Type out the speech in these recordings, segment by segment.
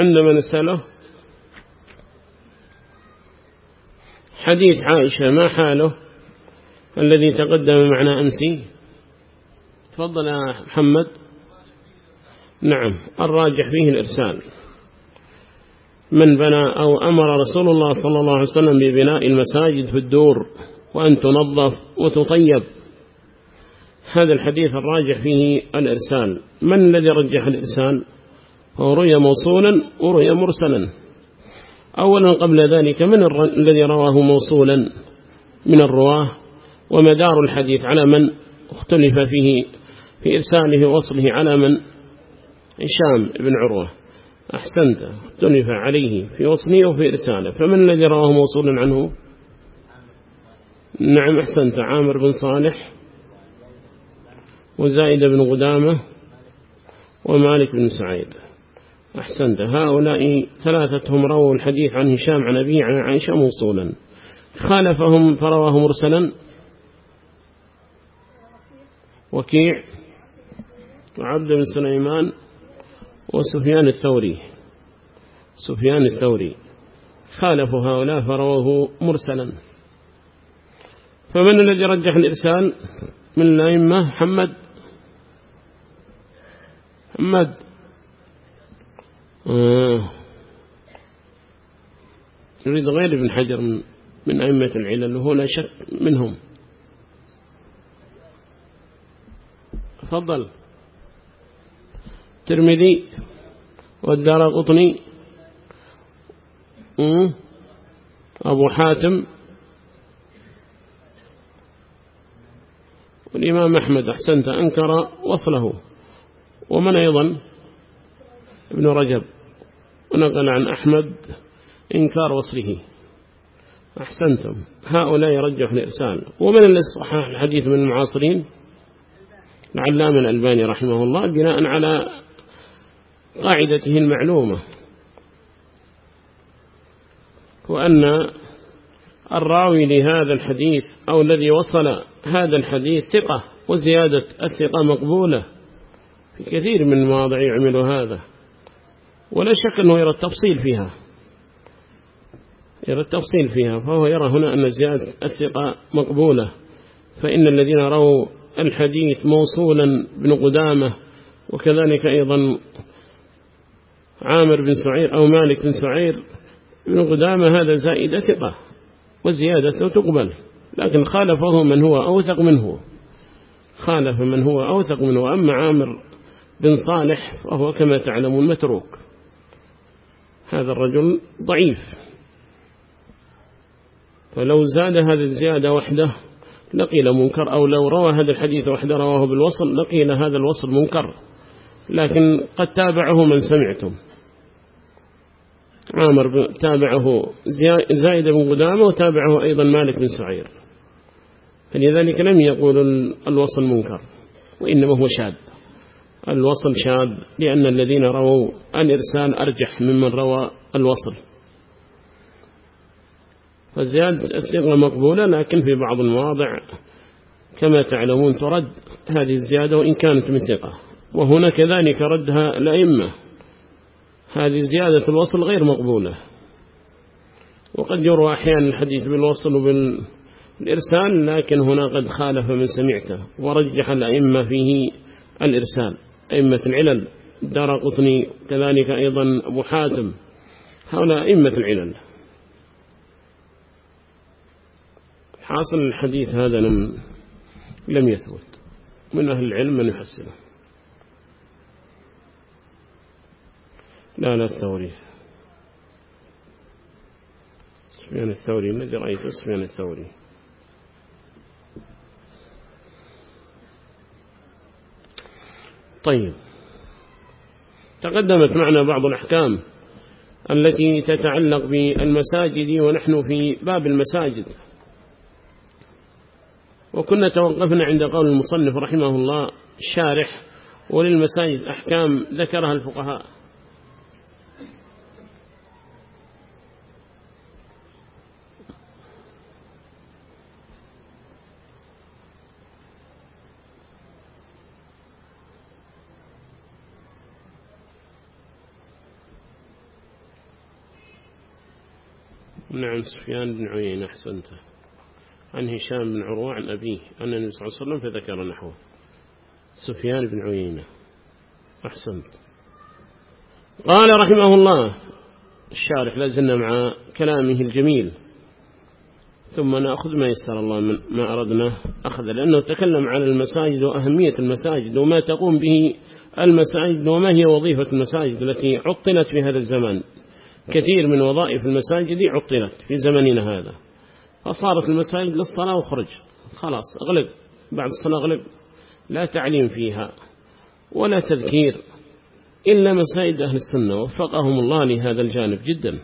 عندما نسأله حديث عائشة ما حاله؟ الذي تقدم معنا أمسي. تفضل يا محمد. نعم الراجح فيه الإرسال. من بنى أو أمر رسول الله صلى الله عليه وسلم ببناء المساجد في الدور وأن تنظف وتطيب. هذا الحديث الراجح فيه الإرسال. من الذي رجح الإرسال؟ هو رؤيا موصولا ورؤيا مرسلا. أولا قبل ذلك من الذي رواه موصولا؟ من الرواة. ومدار الحديث؟ على من؟ اختلف فيه في إرساله وصله على من؟ هشام بن عروة. أحسنت. اختلف عليه في وصله وفي إرساله. فمن الذي رواه موصولا عنه؟ نعم أحسنت. عامر بن صالح وزائد بن قدامة ومالك بن سعيد. أحسنت. هؤلاء ثلاثتهم رووا الحديث عن هشام عن أبيه عن عائشة موصولا. خالفهم فرواه مرسلا. وكيع وعبد بن سليمان وسفيان الثوري. سفيان الثوري. خالفوا هؤلاء فرواه مرسلا. فمن الذي رجح الإرسال؟ من الأئمة محمد محمد. يريد غير ابن حجر من, أئمة العلل وهو لا شك منهم. تفضل. الترمذي والدار قطني. أبو حاتم. والإمام أحمد أحسنت أنكر وصله. ومن أيضا؟ ابن رجب ونقل عن أحمد إنكار وصله. أحسنتم. هؤلاء يرجح الإرسال. ومن الذي صحح الحديث من المعاصرين؟ العلام الألباني رحمه الله بناء على قاعدته المعلومة. وأن الراوي لهذا الحديث أو الذي وصل هذا الحديث ثقة وزيادة الثقة مقبولة في كثير من المواضع يعمل هذا. ولا شك أنه يرى التفصيل فيها. يرى التفصيل فيها. فهو يرى هنا أن زيادة الثقة مقبولة. فإن الذين روا الحديث موصولا بن قدامة وكذلك أيضا عامر بن سعير أو مالك بن سعير بن قدامة هذا زائد ثقة وزيادته تقبل لكن خالفه من هو أوثق منه. خالف من هو أوثق منه. أما عامر بن صالح فهو كما تعلمون متروك. هذا الرجل ضعيف. فلو زاد هذه الزيادة وحده لقيل منكر أو لو روى هذا الحديث وحده رواه بالوصل لقيل هذا الوصل منكر. لكن قد تابعه من سمعتم. عامر تابعه زايد بن قدامة وتابعه أيضا مالك بن سعير. فلذلك لم يقول الوصل منكر وإنما هو شاذ. الوصل شاذ لأن الذين رووا الإرسال أرجح ممن روى الوصل. فزيادة الثقة مقبولة لكن في بعض المواضع كما تعلمون ترد هذه الزيادة وإن كانت من ثقة. وهنا كذلك ردها الأئمة. هذه زيادة الوصل غير مقبولة. وقد يروى أحيانا الحديث بالوصل وبالإرسال لكن هنا قد خالف من سمعته ورجح الأئمة فيه الإرسال. أئمة العلل دار قطني كذلك أيضا أبو حاتم. هؤلاء أئمة العلل. حاصل الحديث هذا لم لم يثبت. من أهل العلم من يحسنه. لا لا الثوري. سفيان الثوري الذي رأيته سفيان الثوري. طيب. تقدمت معنا بعض الأحكام التي تتعلق بالمساجد ونحن في باب المساجد. وكنا توقفنا عند قول المصنف رحمه الله الشارح وللمساجد أحكام ذكرها الفقهاء. نعم سفيان بن عيين أحسنت عن هشام بن عروة عن أبيه أن النبي صلى الله عليه وسلم فذكر نحوه. سفيان بن عيينة. أحسنت. قال رحمه الله الشارح لازلنا مع كلامه الجميل. ثم نأخذ ما يسر الله من ما أردنا أخذ لأنه تكلم عن المساجد وأهمية المساجد وما تقوم به المساجد وما هي وظيفة المساجد التي عطلت في هذا الزمان. كثير من وظائف المساجد عطلت في زمننا هذا. فصارت المساجد للصلاة وخرج. خلاص أغلب بعد الصلاة أغلب. لا تعليم فيها ولا تذكير إلا مساجد أهل السنة. وفقهم الله لهذا الجانب جدا.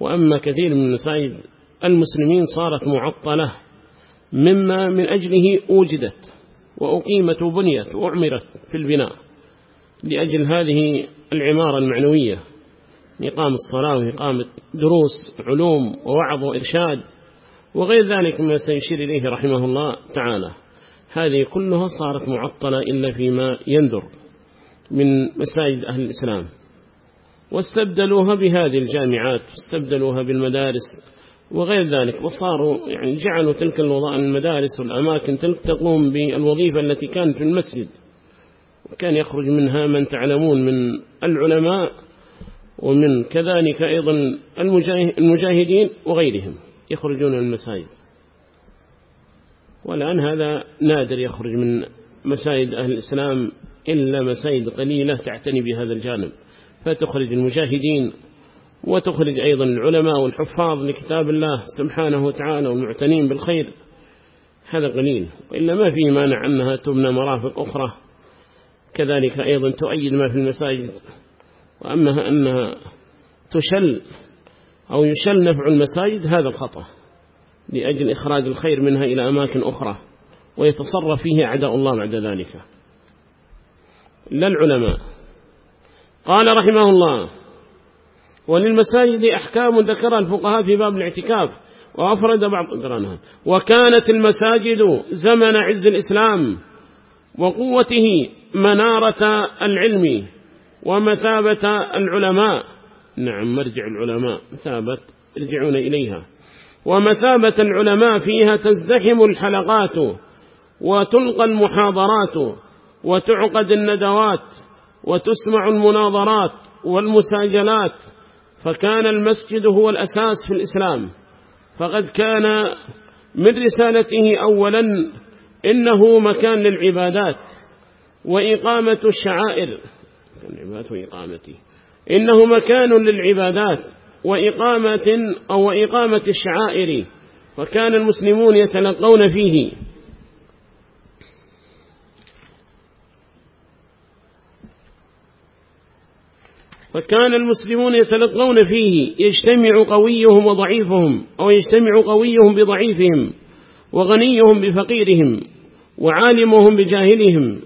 وأما كثير من مساجد المسلمين صارت معطلة مما من أجله أوجدت وأقيمت وبنيت وأعمرت في البناء لأجل هذه العمارة المعنوية. إقامة الصلاة وإقامة دروس علوم ووعظ وإرشاد وغير ذلك ما سيشير إليه رحمه الله تعالى. هذه كلها صارت معطلة إلا فيما يندر من مساجد أهل الإسلام. واستبدلوها بهذه الجامعات واستبدلوها بالمدارس وغير ذلك وصاروا يعني جعلوا تلك الوظائف المدارس والأماكن تلك تقوم بالوظيفة التي كانت في المسجد. وكان يخرج منها من تعلمون من العلماء ومن كذلك أيضا المجاهدين وغيرهم يخرجون من المساجد. والآن هذا نادر يخرج من مساجد أهل الإسلام إلا مساجد قليلة تعتني بهذا الجانب. فتخرج المجاهدين وتخرج أيضا العلماء والحفاظ لكتاب الله سبحانه وتعالى والمعتنين بالخير. هذا قليل وإلا ما فيه مانع أنها تبنى مرافق أخرى. كذلك أيضا تؤيد ما في المساجد وأما أنها تشل أو يشل نفع المساجد هذا الخطأ لأجل إخراج الخير منها إلى أماكن أخرى ويتصرف فيه أعداء الله بعد ذلك. لا العلماء. قال رحمه الله وللمساجد أحكام ذكرها الفقهاء في باب الاعتكاف وأفرد بعض قرانها وكانت المساجد زمن عز الإسلام وقوته منارة العلم. ومثابة العلماء. نعم مرجع العلماء. مثابة يرجعون إليها. ومثابة العلماء فيها تزدحم الحلقات وتلقى المحاضرات وتعقد الندوات وتسمع المناظرات والمساجلات. فكان المسجد هو الأساس في الإسلام. فقد كان من رسالته أولا إنه مكان للعبادات وإقامة الشعائر. العبادات وإقامته. إنه مكان للعبادات وإقامة أو إقامة الشعائر فكان المسلمون يتلقون فيه. فكان المسلمون يتلقون فيه. يجتمع قويهم وضعيفهم أو يجتمع قويهم بضعيفهم وغنيهم بفقيرهم وعالمهم بجاهلهم.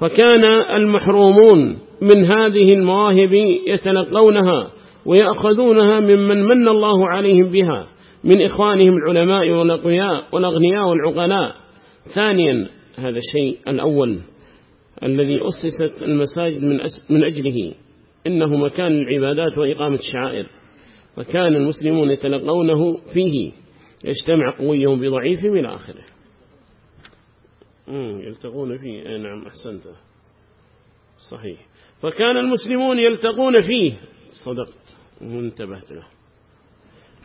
فكان المحرومون من هذه المواهب يتلقونها ويأخذونها ممن من الله عليهم بها من إخوانهم العلماء والأقوياء والأغنياء والعقلاء. ثانيا هذا الشيء الأول الذي أسست المساجد من, من أجله إنه مكان العبادات وإقامة الشعائر. وكان المسلمون يتلقونه فيه يجتمع قويهم بضعيفهم إلى آخره. يلتقون فيه. نعم أحسنت. صحيح. فكان المسلمون يلتقون فيه. صدقت وانتبهت له.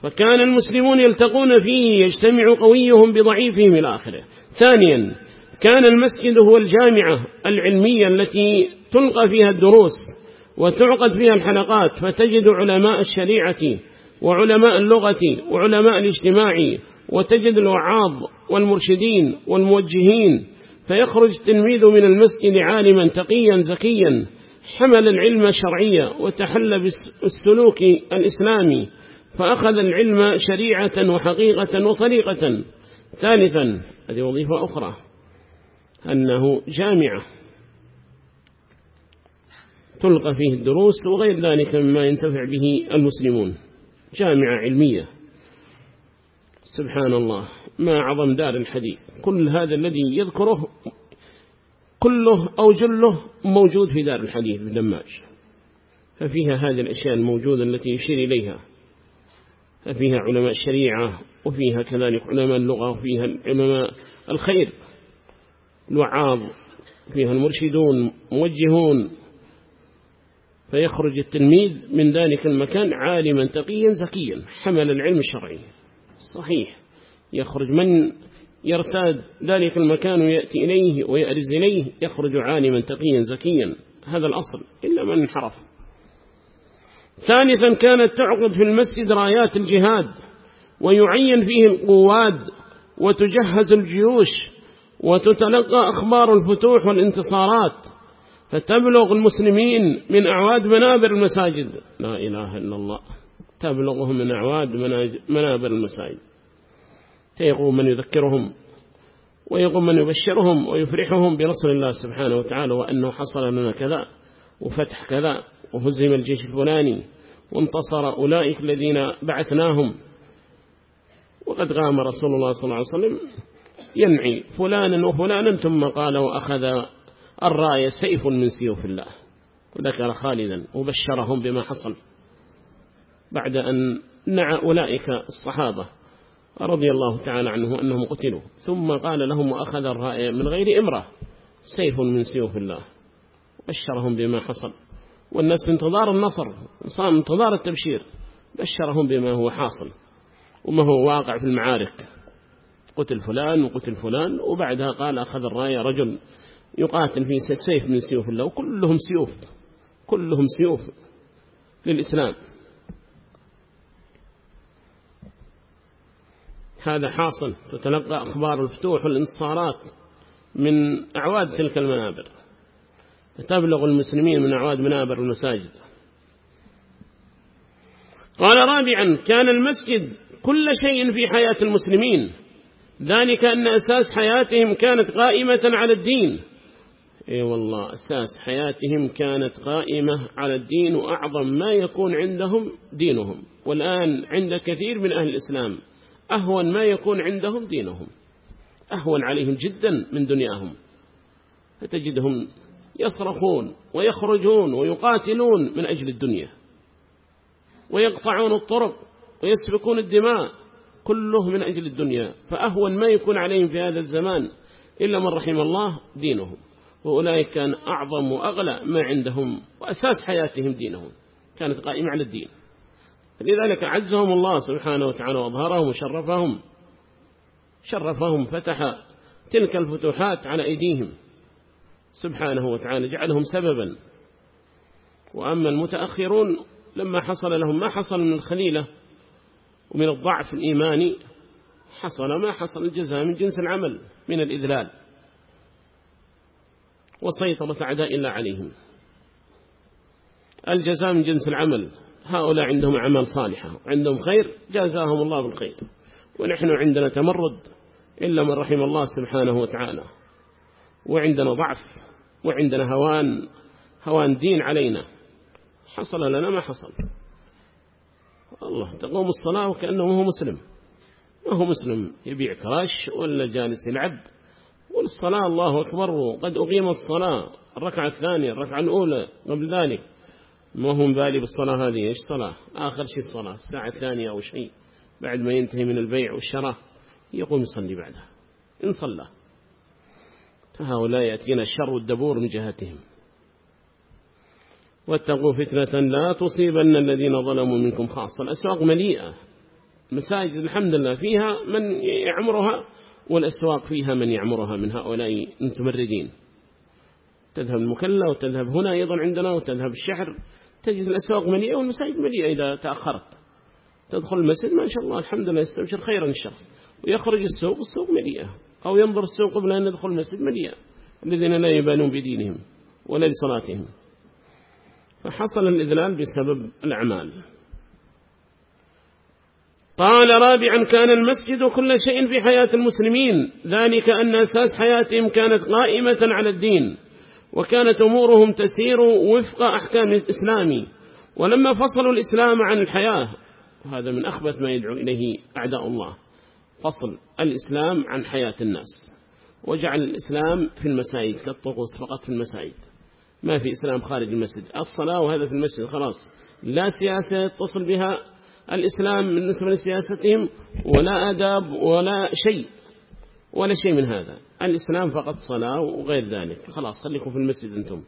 فكان المسلمون يلتقون فيه. يجتمع قويهم بضعيفهم إلى آخره. ثانيا كان المسجد هو الجامعة العلمية التي تلقى فيها الدروس وتعقد فيها الحلقات فتجد علماء الشريعة وعلماء اللغة وعلماء الاجتماع وتجد الوعاظ والمرشدين والموجهين فيخرج التلميذ من المسجد عالما تقيا زكيا حمل العلم شرعيا وتحل بالسلوك الإسلامي فأخذ العلم شريعة وحقيقة وطريقة. ثالثا هذه وظيفة أخرى أنه جامعة تلقى فيه الدروس وغير ذلك مما ينتفع به المسلمون. جامعة علمية. سبحان الله. ما عظم دار الحديث. كل هذا الذي يذكره كله أو جله موجود في دار الحديث بدماج ففيها هذه الأشياء الموجودة التي يشير إليها. ففيها علماء الشريعة وفيها كذلك علماء اللغة وفيها علماء الخير. الوعاظ فيها المرشدون موجهون. فيخرج التلميذ من ذلك المكان عالما تقيا زكيا حمل العلم الشرعي. صحيح. يخرج من يرتاد ذلك المكان ويأتي إليه ويأرز إليه يخرج عالما تقيا زكيا. هذا الأصل إلا من انحرف. ثالثا كانت تعقد في المسجد رايات الجهاد ويعين فيه القواد وتجهز الجيوش وتتلقى أخبار الفتوح والانتصارات. فتبلغ المسلمين من أعواد منابر المساجد. لا إله إلا الله. تبلغهم من أعواد منابر المساجد. فيقوم من يذكرهم ويقوم من يبشرهم ويفرحهم بنصر الله سبحانه وتعالى وأنه حصل لنا كذا وفتح كذا وهزم الجيش الفلاني وانتصر أولئك الذين بعثناهم. وقد قام رسول الله صلى الله عليه وسلم ينعي فلانا وفلانا ثم قال وأخذ الراية سيف من سيوف الله. وذكر خالدا وبشرهم بما حصل. بعد أن نعى أولئك الصحابة رضي الله تعالى عنه أنهم قتلوا. ثم قال لهم وأخذ الراية من غير إمرة. سيف من سيوف الله. بشرهم بما حصل. والناس في انتظار النصر صار انتظار التبشير. بشرهم بما هو حاصل. وما هو واقع في المعارك. قتل فلان وقتل فلان. وبعدها قال أخذ الراية رجل يقاتل في سيف من سيوف الله. وكلهم سيوف كلهم سيوف للإسلام. هذا حاصل تتلقى أخبار الفتوح والانتصارات من أعواد تلك المنابر. تبلغ المسلمين من أعواد منابر المساجد. قال رابعا كان المسجد كل شيء في حياة المسلمين. ذلك أن أساس حياتهم كانت قائمة على الدين. إي والله أساس حياتهم كانت قائمة على الدين وأعظم ما يكون عندهم دينهم. والآن عند كثير من أهل الإسلام أهون ما يكون عندهم دينهم. أهون عليهم جدا من دنياهم. فتجدهم يصرخون ويخرجون ويقاتلون من أجل الدنيا. ويقطعون الطرق ويسفكون الدماء كله من أجل الدنيا. فأهون ما يكون عليهم في هذا الزمان إلا من رحم الله دينهم. وأولئك كان أعظم وأغلى ما عندهم وأساس حياتهم دينهم كانت قائمة على الدين. لذلك عزهم الله سبحانه وتعالى وأظهرهم وشرفهم. شرفهم فتح تلك الفتوحات على أيديهم سبحانه وتعالى جعلهم سببا. وأما المتأخرون لما حصل لهم ما حصل من الخليلة ومن الضعف الإيماني حصل ما حصل الجزاء من جنس العمل من الإذلال. وسيطرة أعداء الله عليهم. الجزاء من جنس العمل. هؤلاء عندهم أعمال صالحة. عندهم خير جازاهم الله بالخير. ونحن عندنا تمرد إلا من رحم الله سبحانه وتعالى. وعندنا ضعف وعندنا هوان هوان دين علينا. حصل لنا ما حصل. الله تقوم الصلاة وكأنه هو مسلم. ما هو مسلم يبيع كراش ولا جالس يلعب. والصلاة الله أكبر وقد أقيم الصلاة الركعة الثانية الركعة الأولى قبل ذلك. ما هم بالي بالصلاة هذه؟ إيش صلاة؟ آخر شيء الصلاة الساعة الثانية أو شيء بعد ما ينتهي من البيع والشراء يقوم يصلي بعدها. إن صلى. فهؤلاء يأتينا الشر والدبور من جهتهم. واتقوا فتنة لا تصيبن الذين ظلموا منكم خاصة. الأسواق مليئة. مساجد الحمد لله فيها من يعمرها والأسواق فيها من يعمرها من هؤلاء المتمردين. تذهب المكلا وتذهب هنا أيضا عندنا وتذهب الشحر. تجد الأسواق مليئة والمساجد مليئة إذا تأخرت. تدخل المسجد ما شاء الله الحمد لله يستبشر خيرا الشخص. ويخرج السوق السوق مليئة. أو ينظر السوق قبل أن يدخل المسجد مليئة. الذين لا يبالون بدينهم ولا لصلاتهم فحصل الإذلال بسبب الأعمال. قال رابعا كان المسجد كل شيء في حياة المسلمين. ذلك أن أساس حياتهم كانت قائمة على الدين وكانت أمورهم تسير وفق أحكام الإسلام. ولما فصلوا الإسلام عن الحياة وهذا من أخبث ما يدعو إليه أعداء الله فصل الإسلام عن حياة الناس. وجعل الإسلام في المساجد كالطقوس فقط في المساجد. ما في إسلام خارج المسجد. الصلاة وهذا في المسجد خلاص. لا سياسة يتصل بها الإسلام بالنسبة لسياستهم ولا أداب ولا شيء ولا شيء من هذا. الإسلام فقط صلاة وغير ذلك. خلاص خليكم في المسجد أنتم.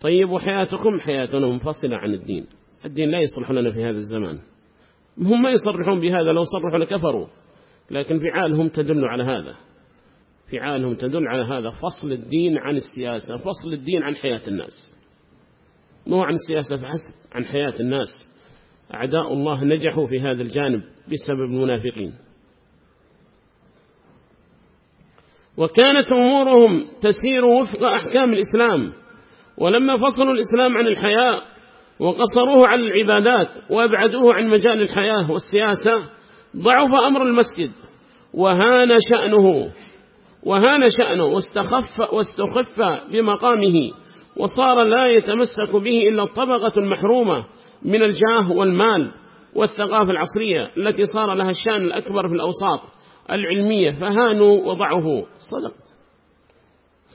طيب وحياتكم؟ حياتنا منفصلة عن الدين. الدين لا يصلح لنا في هذا الزمان. هم ما يصرحون بهذا لو صرحوا لكفروا. لكن فعالهم تدل على هذا. فعالهم تدل على هذا فصل الدين عن السياسة فصل الدين عن حياة الناس. مو عن السياسة فحسب عن حياة الناس. أعداء الله نجحوا في هذا الجانب بسبب المنافقين. وكانت أمورهم تسير وفق أحكام الإسلام ولما فصلوا الإسلام عن الحياة وقصروه عن العبادات وأبعدوه عن مجال الحياة والسياسة ضعف أمر المسجد وهان شأنه وهان شأنه واستخف, واستخف بمقامه وصار لا يتمسك به إلا الطبقة المحرومة من الجاه والمال والثقافة العصرية التي صار لها الشأن الأكبر في الأوساط العلمية فهانوا وضعه صدق.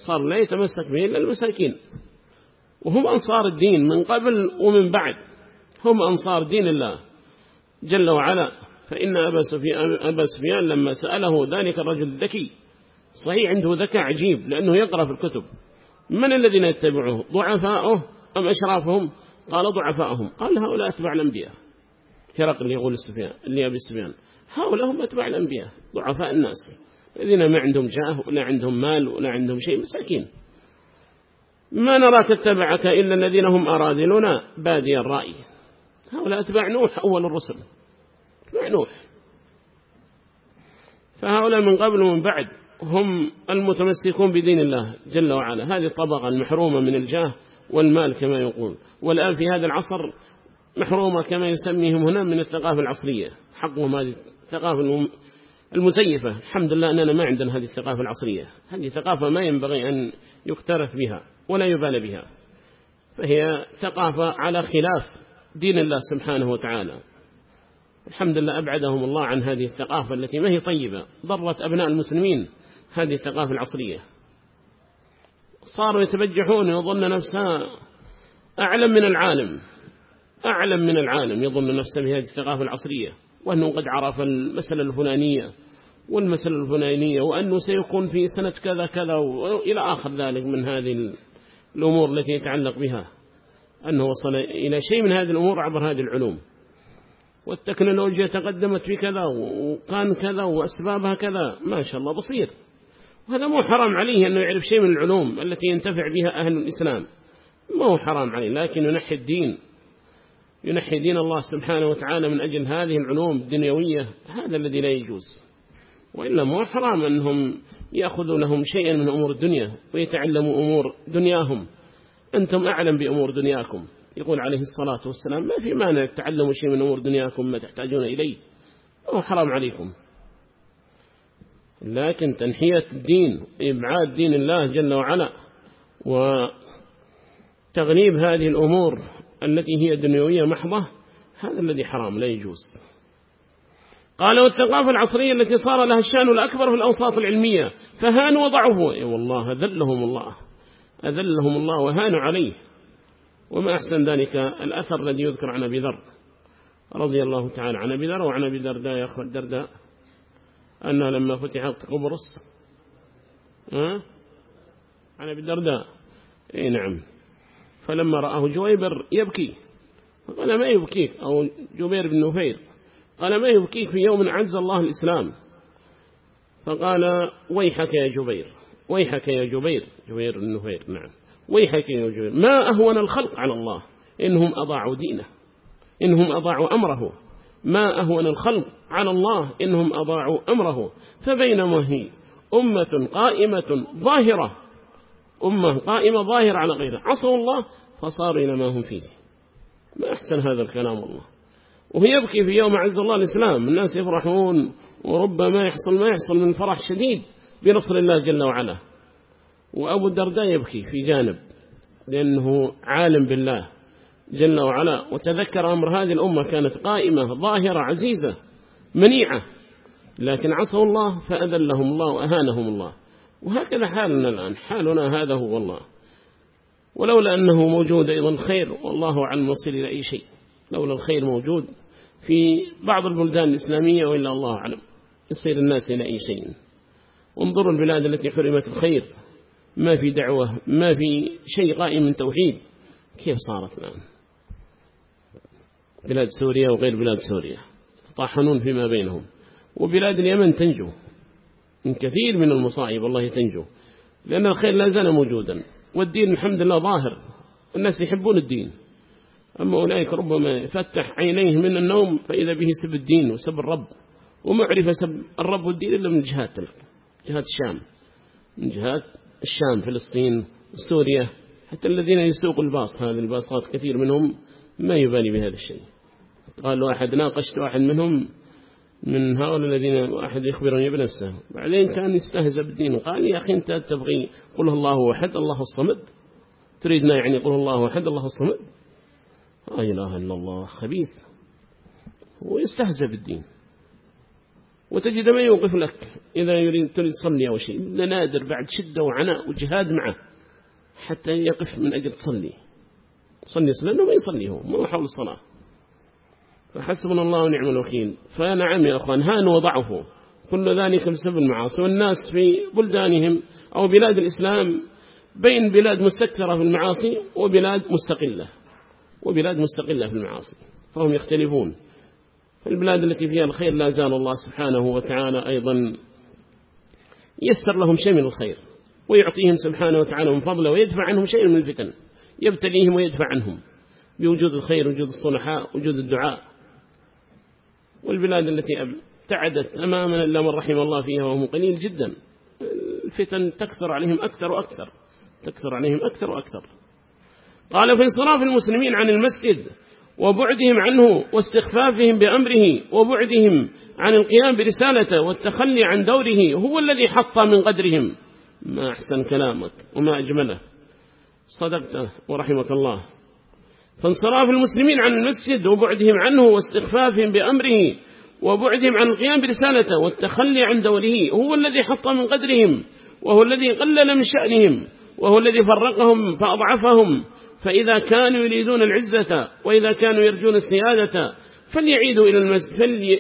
صار لا يتمسك به إلا المساكين. وهم أنصار الدين من قبل ومن بعد. هم أنصار دين الله. جل وعلا. فإن أبا سفيان, أبا سفيان لما سأله ذلك الرجل الذكي صحيح عنده ذكاء عجيب لأنه يقرأ في الكتب. من الذين يتبعه ضعفاؤه أم أشرافهم؟ قال ضعفاؤهم. قال هؤلاء أتباع الأنبياء. هرقل يقول السفيان اللي أبي السفيان. هؤلاء هم أتباع الأنبياء ضعفاء الناس. الذين ما عندهم جاه ولا عندهم مال ولا عندهم شيء مساكين. ما نراك اتبعك إلا الذين هم أراذلنا بادي الرأي. هؤلاء أتباع نوح أول الرسل. أتباع نوح. فهؤلاء من قبل ومن بعد هم المتمسكون بدين الله جل وعلا. هذه الطبقة المحرومة من الجاه والمال كما يقول. والآن في هذا العصر محرومة كما يسميهم هنا من الثقافة العصرية. حقهم هذه الثقافة المزيفة. الحمد لله أننا ما عندنا هذه الثقافة العصرية. هذه ثقافة ما ينبغي أن يكترث بها ولا يبال بها. فهي ثقافة على خلاف دين الله سبحانه وتعالى. الحمد لله أبعدهم الله عن هذه الثقافة التي ما هي طيبة. ضرت أبناء المسلمين هذه الثقافة العصرية. صاروا يتبجحون يظن نفسها أعلم من العالم. أعلم من العالم يظن نفسه بهذه الثقافة العصرية وأنه قد عرف المسألة الفلانية والمسألة الفلانية وأنه سيكون في سنة كذا كذا وإلى آخر ذلك من هذه الأمور التي يتعلق بها. أنه وصل إلى شيء من هذه الأمور عبر هذه العلوم. والتكنولوجيا تقدمت في كذا وكان كذا وأسبابها كذا. ما شاء الله بصير. وهذا مو حرام عليه أنه يعرف شيء من العلوم التي ينتفع بها أهل الإسلام. مو حرام عليه لكن ينحي الدين. ينحي دين الله سبحانه وتعالى من أجل هذه العلوم الدنيوية. هذا الذي لا يجوز. وإلا مو حرام أنهم يأخذوا لهم شيئا من أمور الدنيا ويتعلموا أمور دنياهم. أنتم أعلم بأمور دنياكم. يقول عليه الصلاة والسلام ما في مانع تعلموا شيء من أمور دنياكم ما تحتاجون إليه. هو حرام عليكم. لكن تنحية الدين إبعاد دين الله جل وعلا وتغليب هذه الأمور التي هي دنيوية محضة هذا الذي حرام لا يجوز. قال والثقافة العصرية التي صار لها الشأن الأكبر في الأوساط العلمية فهانوا وضعفوا أي والله أذلهم الله أذلهم الله وهانوا عليه. وما أحسن ذلك الأثر الذي يذكر عن أبي ذر رضي الله تعالى عن أبي ذر وعن أبي درداء يا أخوة الدرداء. أنه لما فتحت قبرص ها؟ عن أبي الدرداء. إيه نعم. فلما رآه جويبر يبكي. فقال ما يبكيك أو جبير بن نفير. قال ما يبكيك في يوم عز الله الإسلام. فقال ويحك يا جبير ويحك يا جبير جبير بن نفير نعم. ويحك يا جبير ما أهون الخلق على الله؟ إنهم أضاعوا دينه. إنهم أضاعوا أمره. ما أهون الخلق على الله إنهم أضاعوا أمره. فبينما هي أمة قائمة ظاهرة أمة قائمة ظاهرة على غيرها. عصوا الله فصاروا إلى ما هم فيه. ما أحسن هذا الكلام الله وهو يبكي في يوم عز الله الإسلام. الناس يفرحون وربما يحصل ما يحصل من فرح شديد بنصر الله جل وعلا. وأبو الدرداء يبكي في جانب لأنه عالم بالله. جل وعلا وتذكر أمر هذه الأمة كانت قائمة ظاهرة عزيزة منيعة. لكن عصوا الله فأذلهم الله وأهانهم الله. وهكذا حالنا الآن. حالنا هذا هو الله. ولولا أنه موجود أيضا خير والله أعلم وصل إلى أي شيء. لولا الخير موجود في بعض البلدان الإسلامية وإلا الله أعلم. يصير الناس إلى أي شيء. انظروا البلاد التي حرمت الخير. ما في دعوة ما في شيء قائم من توحيد. كيف صارت الآن؟ بلاد سوريا وغير بلاد سوريا. يتطاحنون فيما بينهم. وبلاد اليمن تنجو. من كثير من المصائب والله تنجو. لأن الخير لا زال موجودا. والدين الحمد لله ظاهر. الناس يحبون الدين. أما أولئك ربما يفتح عينيه من النوم فإذا به سب الدين وسب الرب. ومعرفة سب الرب والدين إلا من جهات جهات الشام. من جهات الشام فلسطين وسوريا حتى الذين يسوقوا الباص هذه الباصات كثير منهم ما يبالي بهذا الشيء. قال واحد ناقشت واحد منهم من هؤلاء الذين واحد يخبرني بنفسه. بعدين كان يستهزأ بالدين. قال يا أخي أنت تبغي قل الله أحد الله الصمد. تريدنا يعني قل الله أحد الله الصمد؟ لا إله إلا الله خبيث. ويستهزأ بالدين. وتجد ما يوقف لك. إذا يريد تريد تصلي أو شيء نادر بعد شدة وعناء وجهاد معه حتى يقف من أجل تصلي. صلي لأنه ما يصلي هو ما حول الصلاة. فحسبنا الله ونعم الوكيل. فنعم يا أخوان هانوا وضعفوا. كل ذلك بسبب المعاصي والناس في بلدانهم أو بلاد الإسلام بين بلاد مستكثرة في المعاصي وبلاد مستقلة. وبلاد مستقلة في المعاصي فهم يختلفون. البلاد التي فيها الخير لا زال الله سبحانه وتعالى أيضا يسر لهم شيء من الخير ويعطيهم سبحانه وتعالى من فضله ويدفع عنهم شيء من الفتن يبتليهم ويدفع عنهم بوجود الخير وجود الصلحاء وجود الدعاء. والبلاد التي ابتعدت أمامنا إلا من رحم الله فيها وهم قليل جدا. الفتن تكثر عليهم أكثر وأكثر تكثر عليهم أكثر وأكثر. قال في انصراف المسلمين عن المسجد وبعدهم عنه واستخفافهم بأمره وبعدهم عن القيام برسالته والتخلي عن دوره هو الذي حط من قدرهم. ما أحسن كلامك وما أجمله. صدقت ورحمك الله. فانصراف المسلمين عن المسجد وبعدهم عنه واستخفافهم بأمره وبعدهم عن القيام برسالته والتخلي عن دوره هو الذي حط من قدرهم وهو الذي قلل من شأنهم وهو الذي فرقهم فأضعفهم فإذا كانوا يريدون العزة وإذا كانوا يرجون السيادة فليعيدوا إلى المسجد فلي...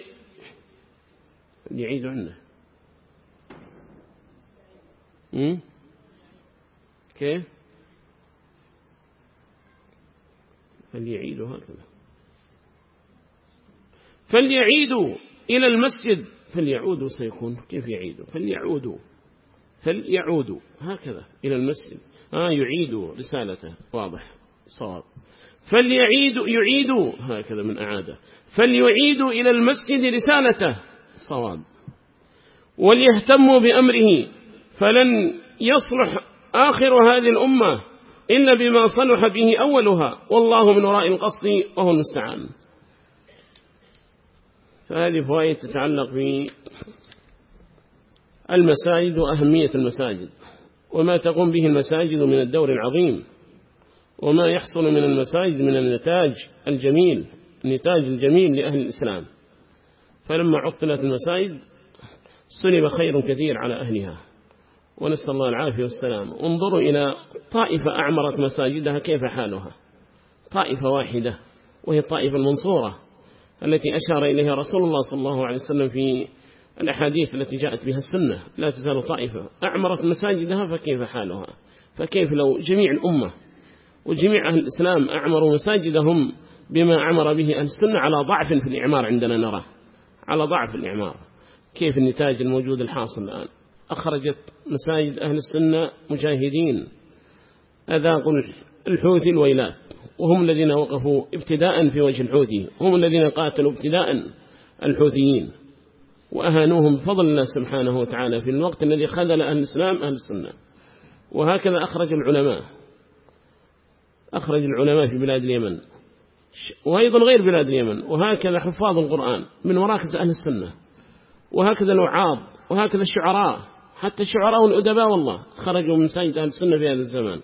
فليعيدوا عنه. كيف؟ فليعيدوا هكذا. فليعيدوا إلى المسجد. فليعودوا سيكون. كيف يعيدوا؟ فليعودوا. فليعودوا هكذا إلى المسجد. آه يعيدوا رسالته. واضح. صواب. فليعيدوا يعيدوا هكذا من أعاده. فليعيدوا إلى المسجد رسالته. صواب. وليهتموا بأمره. فلن يصلح آخر هذه الأمة. إلا بما صلح به أولها والله من وراء القصد وهو المستعان. فهذه فوائد تتعلق بالمساجد وأهمية المساجد وما تقوم به المساجد من الدور العظيم وما يحصل من المساجد من النتاج الجميل النتاج الجميل لأهل الإسلام. فلما عطلت المساجد سلب خير كثير على أهلها. ونسأل الله العافية والسلام. انظروا إلى طائفة أعمرت مساجدها كيف حالها؟ طائفة واحدة وهي الطائفة المنصورة التي أشار إليها رسول الله صلى الله عليه وسلم في الأحاديث التي جاءت بها السنة. لا تزال طائفة أعمرت مساجدها فكيف حالها؟ فكيف لو جميع الأمة وجميع أهل الإسلام أعمروا مساجدهم بما أعمر به أهل السنة على ضعف في الإعمار عندنا نراه على ضعف الإعمار. كيف النتاج الموجود الحاصل الآن؟ أخرجت مساجد أهل السنة مجاهدين. أذاقوا الحوثي الويلات. وهم الذين وقفوا ابتداء في وجه الحوثي. هم الذين قاتلوا ابتداء الحوثيين. وأهانوهم بفضل الله سبحانه وتعالى في الوقت الذي خذل أهل الإسلام أهل السنة. وهكذا أخرج العلماء. أخرج العلماء في بلاد اليمن. وأيضا غير بلاد اليمن. وهكذا حفاظ القرآن من وراكز أهل السنة. وهكذا الوعاظ. وهكذا الشعراء. حتى الشعراء والأدباء والله خرجوا من سيد أهل السنة في هذا الزمان.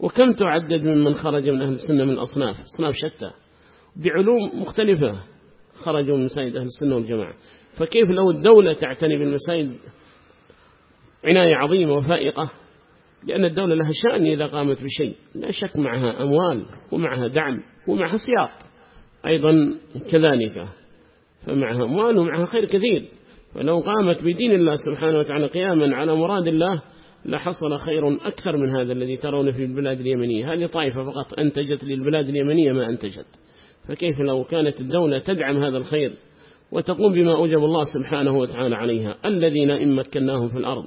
وكم تعدد من من خرج من أهل السنة من أصناف؟ أصناف شتى. بعلوم مختلفة خرجوا من سيد أهل السنة والجماعة. فكيف لو الدولة تعتني بالمساجد عناية عظيمة وفائقة؟ لأن الدولة لها شأن إذا قامت بشيء. لا شك معها أموال ومعها دعم ومعها سياط أيضا كذلك. فمعها أموال ومعها خير كثير. فلو قامت بدين الله سبحانه وتعالى قياما على مراد الله لحصل خير أكثر من هذا الذي ترون في البلاد اليمنية. هذه طائفة فقط أنتجت للبلاد اليمنية ما أنتجت. فكيف لو كانت الدولة تدعم هذا الخير وتقوم بما أوجب الله سبحانه وتعالى عليها؟ الذين إن مكناهم في الأرض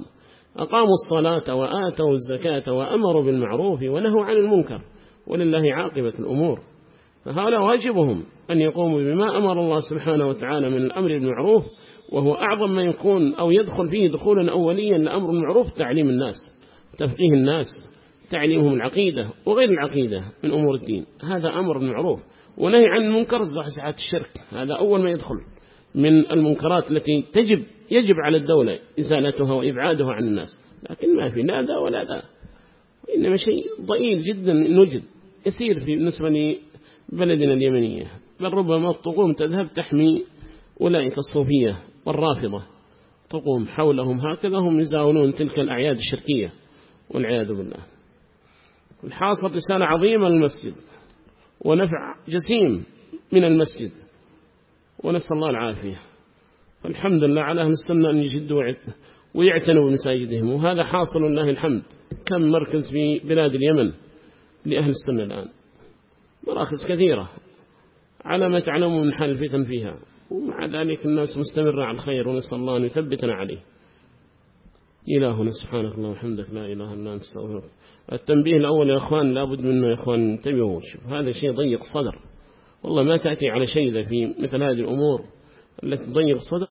أقاموا الصلاة وآتوا الزكاة وأمروا بالمعروف ونهوا عن المنكر ولله عاقبة الأمور. فهذا واجبهم أن يقوموا بما أمر الله سبحانه وتعالى من الأمر بالمعروف وهو أعظم ما يكون أو يدخل فيه دخولا أوليا لأمر المعروف تعليم الناس تفقيه الناس تعليمهم العقيدة وغير العقيدة من أمور الدين. هذا أمر معروف. ونهي عن المنكر ساعات الشرك. هذا أول ما يدخل من المنكرات التي تجب يجب على الدولة إزالتها وإبعادها عن الناس. لكن ما في لا ذا ولا ذا. إنما شيء ضئيل جدا نجد يسير في بالنسبة لبلدنا اليمنية. بل ربما الطقوم تذهب تحمي أولئك الصوفية. والرافضة تقوم حولهم هكذا هم يزاولون تلك الأعياد الشركية والعياذ بالله. الحاصل رسالة عظيمة للمسجد ونفع جسيم من المسجد ونسأل الله العافية. والحمد لله على أهل السنة أن يجدوا ويعتنوا بمساجدهم وهذا حاصل الله الحمد. كم مركز في بلاد اليمن لأهل السنة الآن؟ مراكز كثيرة على ما تعلموا من حال الفتن فيها. ومع ذلك الناس مستمرة على الخير ونسأل الله أن يثبتنا عليه. إلهنا سبحانك الله وحمدك لا إله إلا أنت أستغفرك. التنبيه الأول يا أخوان لابد منه يا أخوان انتبهوا. هذا شيء ضيق صدر. والله ما تأتي على شيء في مثل هذه الأمور التي تضيق صدر.